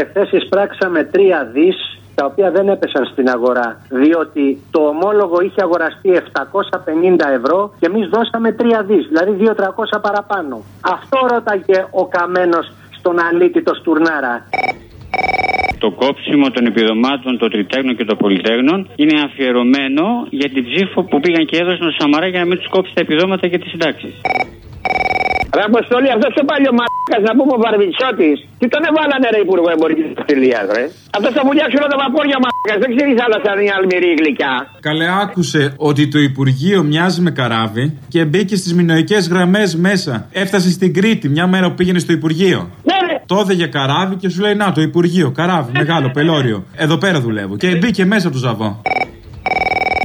Εχθές εισπράξαμε τρία δις τα οποία δεν έπεσαν στην αγορά. Διότι το ομόλογο είχε αγοραστεί 750 ευρώ και εμείς δώσαμε 3 δις, δηλαδή 2-300 παραπάνω. Αυτό ρώταγε ο καμένος στον αλήτη το Στουρνάρα. Το κόψιμο των επιδομάτων των τριτέγνων και των πολυτέγνων είναι αφιερωμένο για την ψήφο που πήγαν και έδωσαν στο Σαμαρά για να μην τους κόψει τα επιδόματα και τις συντάξεις. Ρε Αποστολή, αυτός ο παλιό μαλάκας να πούμε ο Βαρβιτσότη. Τι τον έβαλανε ρε Υπουργό Εμπορικής Αυτιλία, ρε; Αυτός θα βουλιάξει όλα τα βαπόρια μαλάκας. Δεν ξέρεις άλλα σαν η αλμυρή γλυκιά. Καλέ, άκουσε ότι το Υπουργείο μοιάζει με καράβι και μπήκε στις μηνοϊκές γραμμές μέσα. Έφτασε στην Κρήτη μια μέρα που πήγαινε στο Υπουργείο. Ναι, ρε. Το έδεγε καράβι και σου λέει Να το Υπουργείο, καράβι, μεγάλο, πελώριο. Εδώ πέρα δουλεύω. Και μπήκε μέσα του ζαβό.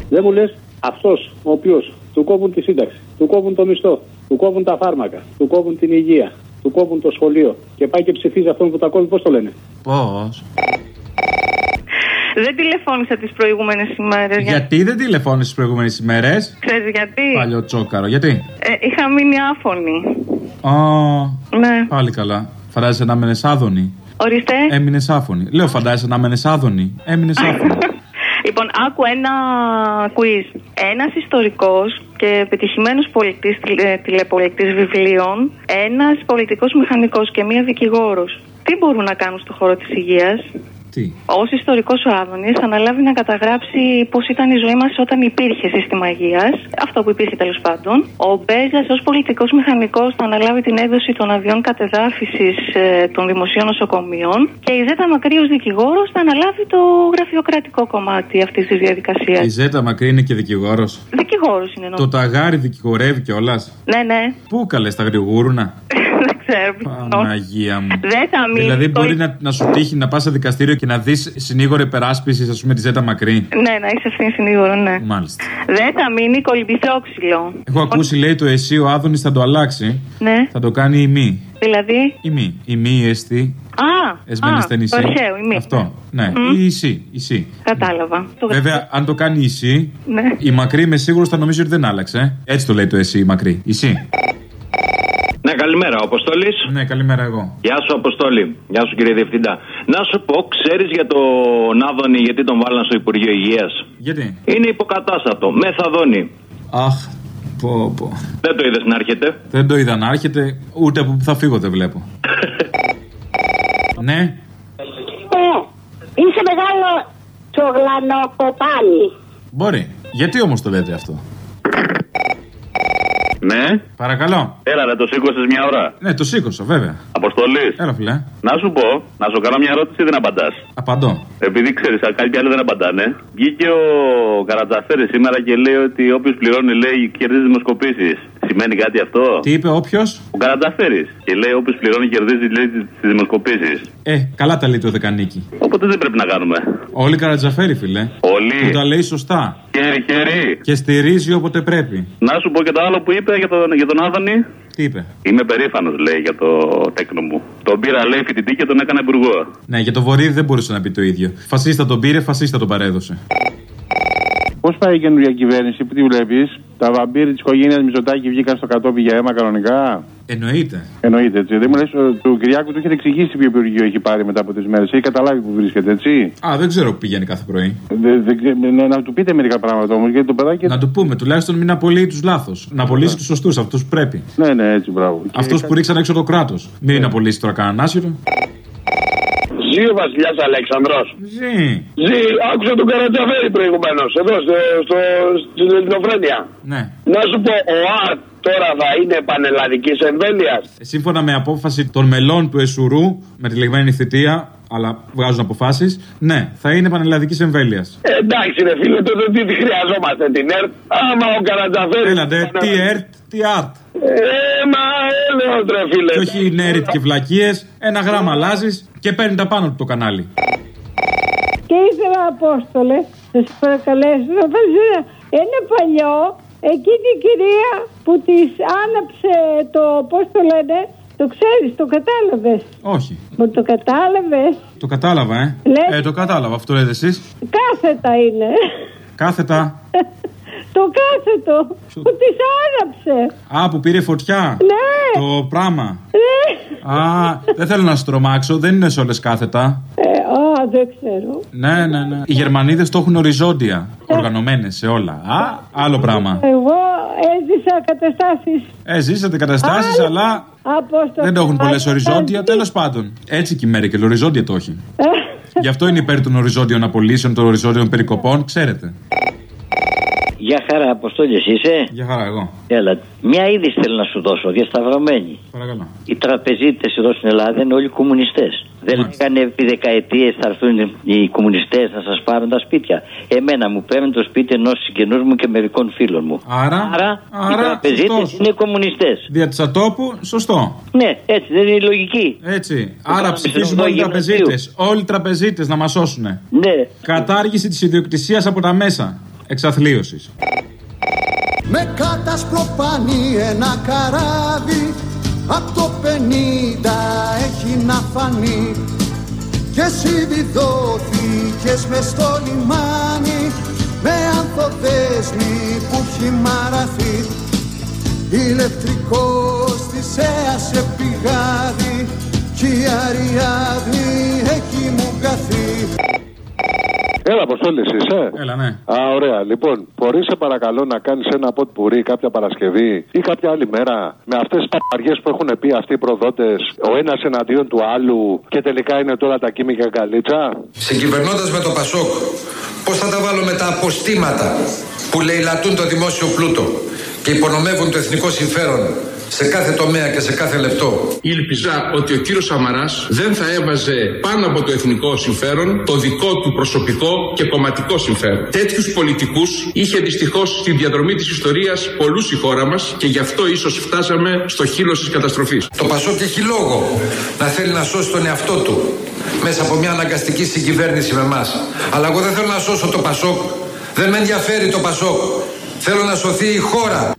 Δεν μου λες αυτός ο οποίος του κόβουν τη σύνταξη, του κόβουν το μισθό, του κόβουν τα φάρμακα, του κόβουν την υγεία, του κόβουν το σχολείο και πάει και ψηφίζει αυτόν που τα κόβει, πώς το λένε; Πώς; Δεν τηλεφώνησα τις προηγούμενες ημέρες. Γιατί δεν τηλεφώνησες τις προηγούμενες ημέρες; Ξέρεις γιατί; Παλιό τσόκαρο, γιατί; Ε, είχα μείνει άφωνη. Α, Ναι. πάλι καλά. Φαντάζεσαι να έμενες άδωνη. Ορίστε. Έμεινες άφωνη. Λέω, φαντάζεσαι να έμενες άδωνη. Έμεινες άφωνη. Λοιπόν, άκου ένα quiz. Ένας ιστορικός και πετυχημένο πολιτής τηλεπολιτή βιβλίων, ένας πολιτικός μηχανικός και μία δικηγόρος. Τι μπορούν να κάνουν στο χώρο της υγείας; Τι; Ω ιστορικός ο Άδωνης, αναλάβει να καταγράψει πώς ήταν η ζωή μας όταν υπήρχε σύστημα υγείας. Αυτό που υπήρχε τέλος πάντων. Ο Μπέζα, ως πολιτικός μηχανικός, θα αναλάβει την έδωση των αδειών κατεδάφισης των δημοσίων νοσοκομείων. Και η Ζέτα Μακρύ, ως δικηγόρος, θα αναλάβει το γραφειοκρατικό κομμάτι αυτής της διαδικασίας. Η Ζέτα Μακρύ είναι και δικηγόρος; Δικηγόρος είναι Το νομίζω. ταγάρι δικηγορεύει κιόλας; Ναι, ναι. Πού καλές τα γρηγούρουνα; Δεν ξέρω. πιθανόν. Παναγία μου. Δεν θα μείνει. Δηλαδή το- μπορεί να, να σου τύχει να πας σε δικαστήριο και να δεις συνήγορε περάσπιση, ας πούμε, της Ζέτα Μακρύ. Ναι, να είσαι ευθύνη συνήγορο, ναι. Μάλιστα. Δεν θα μείνει κολυμπηθόξυλο. Έχω ακούσει, λέει, το εσύ ο Άδωνης θα το αλλάξει. Ναι. Θα το κάνει η μη. Δηλαδή; Η μη. Η μη εστί. Α, Εσμένε α, στενή το αρχαίο, η μη. Αυτό. Ναι. Μμ. Ή η σι. Η σι. Κατάλαβα. Το Βέβαια, αν το κάνει η σι, Ναι. η μακρύ με σίγουρος θα νομίζει ότι δεν άλλαξε. Έτσι το λέει το εσύ η μακρύ. Η σι. Ναι, καλημέρα, ο Αποστόλης. Ναι, καλημέρα εγώ. Γεια σου, Αποστόλη. Γεια σου, κύριε Διευθυντά. Να σου πω, ξέρεις για τον Άδωνη γιατί τον βάλαν στο Υπουργείο Υγείας; Γιατί; Είναι υποκατάστατο. Μεθαδόνη. Αχ, πω, πω. Δεν το είδες να έρχεται; Δεν το είδα να έρχεται, ούτε από που θα φύγω δεν βλέπω. ναι, Ε, είσαι μεγάλο τσογλανοκοπάλι. μπορεί. Γιατί όμως το λέτε αυτό; Ναι. Παρακαλώ. Έλα, ρε, το σήκωσες μια ώρα. Ναι, το σήκωσα, βέβαια. Αποστολής. Έλα, φιλέ. Να σου πω, να σου κάνω μια ερώτηση, δεν απαντάς. Απαντώ. Επειδή ξέρεις, κάποιοι άλλοι δεν απαντάνε. Βγήκε ο Καρατζαφέρης σήμερα και λέει ότι όποιος πληρώνει, λέει, κερδίζει δημοσκοπήσεις. Σημαίνει κάτι αυτό; Τι είπε όποιος; Ο Καρατζαφέρη. Και λέει, όποιος πληρώνει, κερδίζει, λέει, τι δημοσκοπήσεις. Ε, καλά τα λέει το δεκανίκη. Οπότε δεν πρέπει να κάνουμε. Όλοι καρατζαφέρι, φιλέ. Όλοι. Που τα λέει σωστά. Χέρι, χέρι. Και στηρίζει όποτε πρέπει. Να σου πω και το άλλο που είπε για τον, για τον Άδωνη. Τι είπε; Είμαι περήφανος, λέει, για το τέκνο μου. Τον πήρα, λέει, φοιτητή και τον έκανα υπουργό. Ναι, για το βορείδι δεν μπορούσε να πει το ίδιο. Φασίστα τον πήρε, φασίστα τον παρέδωσε. Πώς πάει η καινούργια κυβέρνηση, που τη βλέπεις, τα βαμπύρια της οικογένειας Μητσοτάκη βγήκαν στο κατόπι για αίμα κανονικά; Εννοείται. Εννοείται έτσι. Δεν μου λες, του Κυριάκου του έχετε εξηγήσει ποιο υπουργείο έχει πάρει μετά από τρει μέρες. Έχει καταλάβει που βρίσκεται, έτσι. Α, δεν ξέρω που πηγαίνει κάθε πρωί. Δε, δε, να, να του πείτε μερικά πράγματα όμως, γιατί το παιδάκι. Να του πούμε, τουλάχιστον μην απολύει τους λάθος. Να απολύσει τους σωστούς, αυτούς που πρέπει. Ναι, ναι, έτσι, μπράβο. Αυτούς που ρίξαν έξω το κράτος. Μην απολύσει τώρα κανέναν άσυρο. Ζει ο Βασιλιάς Αλέξανδρος. Ζει. Ζει, άκουσα τον Καρατζαφέρη προηγουμένως, εδώ στο, στο, στην Ελληνοφρένεια. Ναι. Να σου πω, ο ΑΡΤ τώρα θα είναι πανελλαδικής εμβέλειας. Σύμφωνα με απόφαση των μελών του Εσουρού, με τη λεγμένη θητεία, αλλά βγάζουν αποφάσεις, ναι, θα είναι πανελλαδικής εμβέλειας. Ε, εντάξει, ρε φίλε, τότε τι τη χρειαζόμαστε την ΕΡΤ. Άμα ο Καρατζαφέρη. Έλαντε, τι ΕΡΤ, τι ΑΡΤ. Ε, μα έλεος, ρε φίλε. Και όχι νέριτ και βλακίες, ένα γράμμα αλλάζεις και παίρνει τα πάνω του το κανάλι. Και ήθελα, Απόστολε, να σα παρακαλέσω να πας ένα, ένα παλιό, εκείνη η κυρία που της άναψε το, πώς το λένε, το ξέρεις, το κατάλαβες; Όχι. Μου το κατάλαβες; Το κατάλαβα, ε. Λες. Ε, το κατάλαβα, αυτό λέτε εσείς. Κάθετα είναι. Κάθετα. Το κάθετο που της άναψε. Α, που πήρε φωτιά. Ναι. Το πράγμα. Ναι. Α, δεν θέλω να στρομάξω, δεν είναι σε όλες κάθετα. Ε, α, δεν ξέρω. Ναι, ναι, ναι. Οι Γερμανίδες το έχουν οριζόντια. Οργανωμένες σε όλα. Α, άλλο πράγμα. Εγώ έζησα καταστάσεις Ε, ζήσατε καταστάσεις, αλλά από στο δεν το έχουν πολλές Κάζι. οριζόντια. Τέλος πάντων. Έτσι και η Μέρκελ, οριζόντια το έχει. Ε, Γι' αυτό είναι υπέρ των οριζόντιων απολύσεων, των οριζόντιων περικοπών, ξέρετε. Γεια χαρά, Αποστόλη, εσύ είσαι; Για χαρά, εγώ. Έλα, μια είδηση θέλω να σου δώσω, διασταυρωμένη. Παρακαλώ. Οι τραπεζίτες εδώ στην Ελλάδα είναι όλοι κομμουνιστές. Δεν Μάλιστα. λέγανε επί δεκαετίες θα έρθουν οι κομμουνιστές να σας πάρουν τα σπίτια. Εμένα μου παίρνουν το σπίτι ενός συγγενούς μου και μερικών φίλων μου. Άρα, Άρα, οι άρα τραπεζίτες σωστός. είναι κομμουνιστές. Δια της ατόπου, σωστό. Ναι, έτσι δεν είναι η λογική. Έτσι. Το Άρα κάναμε ψηφίζουν στην όλοι οι οδηγία τραπεζίτες. Όλοι οι τραπεζίτες να μας σώσουν. Ναι. Κατάργηση της ιδιοκτησίας από τα μέσα εξαθλίωσης. Με κάτασπρο πανί ένα καράβι Απ' το 50 έχει να φανεί Και εσύ βιδώθηκες μες στο λιμάνι Με ανθοδέσμη που έχει μαραθεί Ηλεκτρικός της έασε πηγάδι Κι η Αριάδνη Έλα, Αποστόλη, είσαι; Έλα, ναι. Α, ωραία. Λοιπόν, μπορείς σε παρακαλώ να κάνεις ένα ποτ πουρί κάποια Παρασκευή ή κάποια άλλη μέρα με αυτές τις παπαριές που έχουν πει αυτοί οι προδότες, ο ένας εναντίον του άλλου και τελικά είναι τώρα τα κίμη και γκαλίτσα. Συγκυβερνώντα με το Πασόκ, πώς θα τα βάλω με τα αποστήματα που λαιλατούν το δημόσιο πλούτο και υπονομεύουν το εθνικό συμφέρον σε κάθε τομέα και σε κάθε λεπτό. Ήλπιζα ότι ο κύριος Σαμαράς δεν θα έβαζε πάνω από το εθνικό συμφέρον το δικό του προσωπικό και κομματικό συμφέρον. Τέτοιους πολιτικούς είχε δυστυχώς στη διαδρομή της ιστορίας πολλούς η χώρα μας και γι' αυτό ίσως φτάσαμε στο χείλος της καταστροφής. Το Πασόκ έχει λόγο να θέλει να σώσει τον εαυτό του μέσα από μια αναγκαστική συγκυβέρνηση με εμάς. Αλλά εγώ δεν θέλω να σώσω το Πασόκ. Δεν με ενδιαφέρει το Πασόκ. Θέλω να σωθεί η χώρα.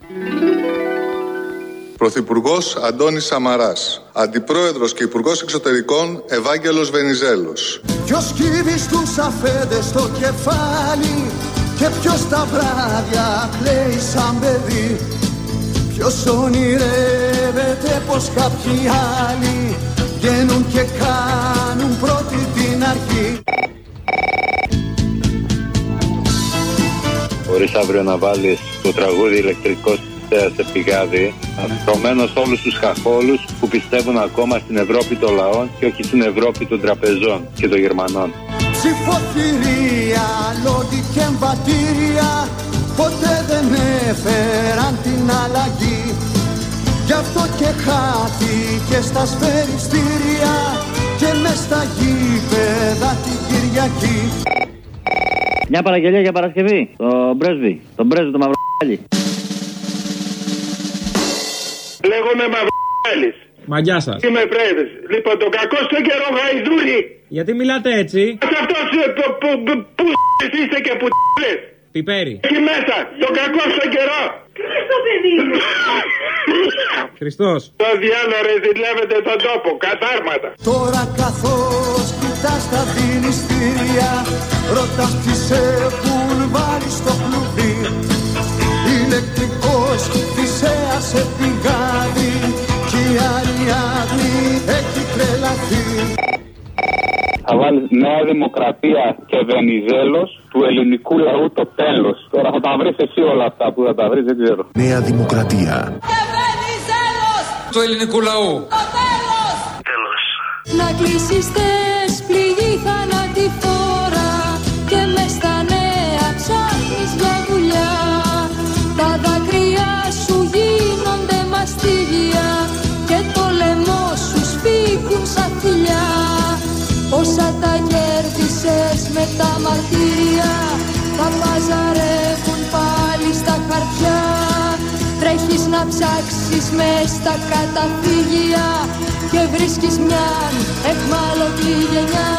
Πρωθυπουργός Αντώνης Σαμαράς. Αντιπρόεδρος και Υπουργός Εξωτερικών Ευάγγελος Βενιζέλος. Ποιος κύβει στους αφέντες στο κεφάλι Και ποιος τα βράδια κλαίει σαν παιδί Ποιος ονειρεύεται πως κάποιοι άλλοι Βγαίνουν και κάνουν πρώτη την αρχή Μπορείς αύριο να βάλεις το τραγούδι ηλεκτρικό σε πηγάδι αφιερωμένος σε όλους τους χαχόλους που πιστεύουν ακόμα στην Ευρώπη των λαών και όχι στην Ευρώπη των τραπεζών και των Γερμανών. Ψηφοθυρία, λόγοι και εμβατήρια Ποτέ δεν έφεραν την αλλαγή Γι' αυτό και χάθηκε στα σφαιριστήρια Και μες στα γήπεδα την Κυριακή Μια παραγγελία για Παρασκευή. Το πρέσβη. Τον πρέσβη του Μαυροκάλι. Λέγομαι Μαυρέλης. Μα γεια σας. Είμαι πρέσβης. Λοιπόν, τον κακό στον καιρό γαϊδούρι. Γιατί μιλάτε έτσι, Σε αυτός ε, που, που, που, που είστε και που λες. πιπέρι. Εκεί μέσα, τον κακό στον καιρό. Στο παιδί μου. Χριστός. Το διάλο ρε ζηλεύετε τον τόπο, κατάρματα. Τώρα καθώς κοιτάς τα δηληστήρια Ρωτάς ποιοι σε έχουν βάλει στο κλουβί Ηλεκτρικός θυσέασε πηγάδι Κι η Αριάδνη έχει τρελαθεί Θα βάλεις Νέα Δημοκρατία και Βενιζέλος του ελληνικού λαού το τέλος. Τώρα θα τα βρεις εσύ όλα αυτά που θα τα βρεις, δεν ξέρω. Νέα Δημοκρατία. Του ελληνικού λαού. Να κλείσεις θες πληγή Όσα τα κέρδισες με τα μαρτύρια Τα παζαρεύουν πάλι στα χαρτιά Τρέχεις να ψάξεις μες στα καταφύγια Και βρίσκεις μιαν εχμάλωτη γενιά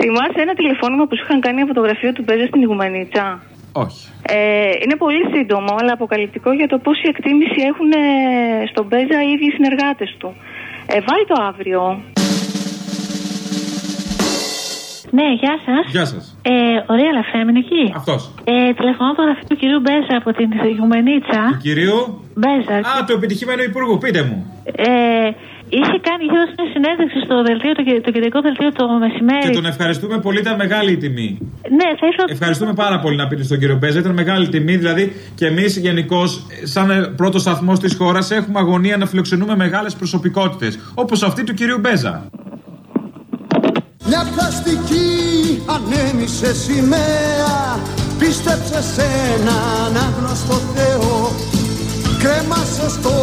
Θυμάσαι ένα τηλεφώνημα που σου είχαν κάνει από το γραφείο του Μπέζα στην Ιγουμανίτσα. Όχι. Ε, είναι πολύ σύντομο, αλλά αποκαλυπτικό για το πόση εκτίμηση έχουν ε, στον Μπέζα οι ίδιοι συνεργάτες του. Ε, βάλει το αύριο. Ναι, γεια σας. Γεια σας. Ε, ωραία λαφρά είναι εκεί. Αυτός. Ε, τηλεφωνώ από το γραφείο του κυρίου Μπέζα από την Ιγουμενίτσα. Κυρίου; Μπέζα. Α, του επιτυχημένου υπουργού, πείτε μου. Ε, είχε κάνει γύρω μια συνέντευξη στο δελτίο, το, το κεντρικό δελτίο το μεσημέρι. Και τον ευχαριστούμε πολύ, ήταν μεγάλη η τιμή. Ναι, θα ήθελα. Ευχαριστούμε πάρα πολύ να πείτε στον κύριο Μπέζα. Ήταν μεγάλη τιμή. Δηλαδή και εμείς γενικώς, σαν πρώτος σταθμός της χώρας, έχουμε αγωνία να φιλοξενούμε μεγάλες προσωπικότητες. Όπως αυτή του κυρίου Μπέζα. Μια πλαστική ανέμισε σημαία Πίστεψε σε έναν άγνωστο Θεό Κρέμασε στο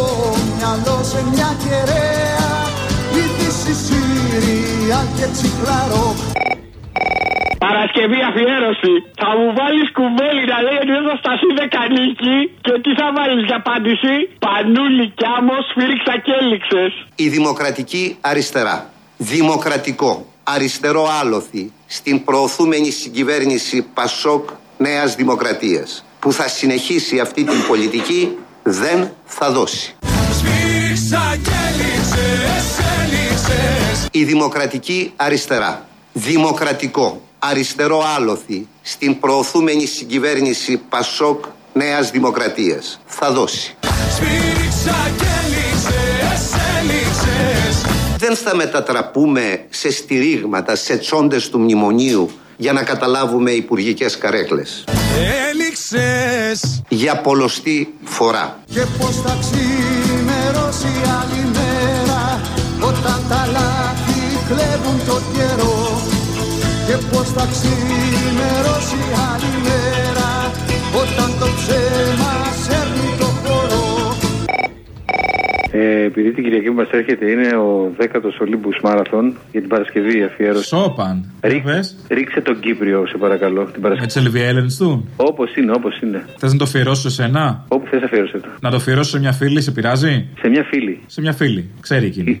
μυαλό σε μια κεραία Είδηση Σύρια και τσικλαρό Παρασκευή αφιέρωση. Θα μου βάλεις κουβέλι να λέει ότι δεν θα σταθεί δεκανίκη και τι θα βάλεις για απάντηση; Πανούλη κι άμμος σφύριξα και έληξες. Η δημοκρατική αριστερά. Δημοκρατικό. Αριστερό άλοθη στην προωθούμενη συγκυβέρνηση Πασόκ Νέας Δημοκρατίας που θα συνεχίσει αυτή την πολιτική δεν θα δώσει. Σφίριξα και έλειξες, έλειξες Η δημοκρατική αριστερά. Δημοκρατικό. Αριστερό άλοθη στην προωθούμενη συγκυβέρνηση Πασόκ Νέας Δημοκρατίας. Θα δώσει. Σφίριξα και έλειξες, έλειξες Δεν θα μετατραπούμε σε στηρίγματα, σε τσόντες του μνημονίου για να καταλάβουμε υπουργικές καρέκλες. Έλειξες Για πολλωστή φορά. Και πως θα ξημερώσει άλλη μέρα Όταν τα λάθη κλέβουν το καιρό Και πως θα ξημερώσει άλλη μέρα Όταν το ψέμα Ε, επειδή την Κυριακή που μας έρχεται είναι ο 10ο Olympus Marathon για την Παρασκευή η αφιέρωση. Σόπαν. Ρίξε τον Κύπριο, σε παρακαλώ. Την Με Παρασκευή. τι Ελβιέλεν του; Όπως είναι, όπως είναι. Θες να το αφιερώσω σε σένα. Όπου θες, αφιέρωσε το. Να το αφιερώσω σε μια φίλη, σε πειράζει; Σε μια φίλη. Σε μια φίλη. Ξέρει εκείνη.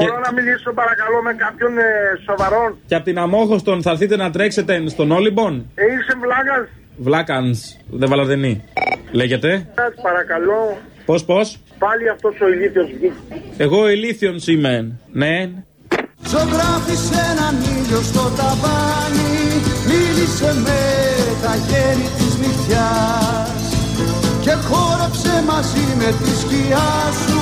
Μπορώ να μιλήσω παρακαλώ με κάποιον ε, σοβαρό. Και από την Αμόχωστον θα έρθετε να τρέξετε στον Όλυμπον; Ε, είσαι βλάκας. Βλάκανς, δεν βαλαδενή. Λέγεται. Σας παρακαλώ. Πώς, πώς; Πάλι αυτός ο ηλίθιος βγήκε. Εγώ ηλίθιον είμαι. Ναι. Ζωγράφισε έναν ήλιο στο ταβάνι Μίλησε με τα γέννη της νυχτιάς Και χόρεψε μαζί με τη σκιά σου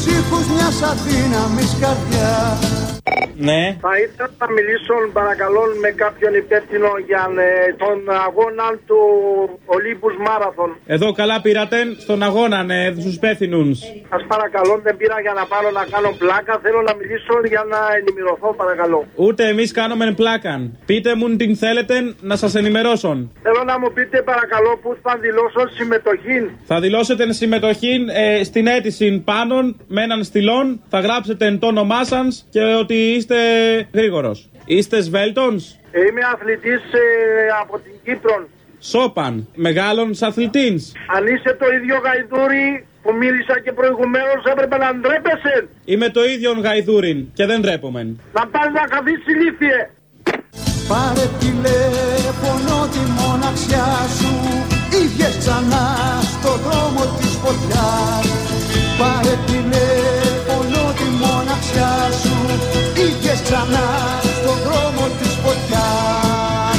Στους ήχους μιας αδύναμης καρδιάς Ναι. Θα ήθελα να μιλήσω παρακαλώ με κάποιον υπεύθυνο για ε, τον αγώνα του Olympus Marathon. Εδώ καλά πήρατε στον αγώνα, ναι, στους υπεύθυνους. Σας παρακαλώ, δεν πήρα για να πάρω να κάνω πλάκα. Θέλω να μιλήσω για να ενημερωθώ, παρακαλώ. Ούτε εμείς κάνουμε πλάκαν. Πείτε μου την θέλετε να σας ενημερώσω. Θέλω να μου πείτε, παρακαλώ, πού θα δηλώσω συμμετοχή. Θα δηλώσετε συμμετοχή ε, στην αίτηση πάνω με έναν στυλόν. Θα γράψετε το όνομά σας και ότι είστε γρήγορος. Είστε σβέλτονς; Ε, Είμαι αθλητής από την Κύπρο. Σόπαν. Μεγάλων αθλητή. Αν είσαι το ίδιο γαϊδούρι που μίλησα και προηγουμένως, έπρεπε να ντρέπεσαι. Είμαι το ίδιο γαϊδούριν και δεν ντρέπομαι. Να πας να καθίσει ηλίθιε. Πάρε τηλέφωνο τη μοναξιά σου Ίδιες ξανά στο δρόμο της φωτιάς Πάρε τηλέφωνο μάτια σου Βγήκες ξανά στον δρόμο της φωτιάς.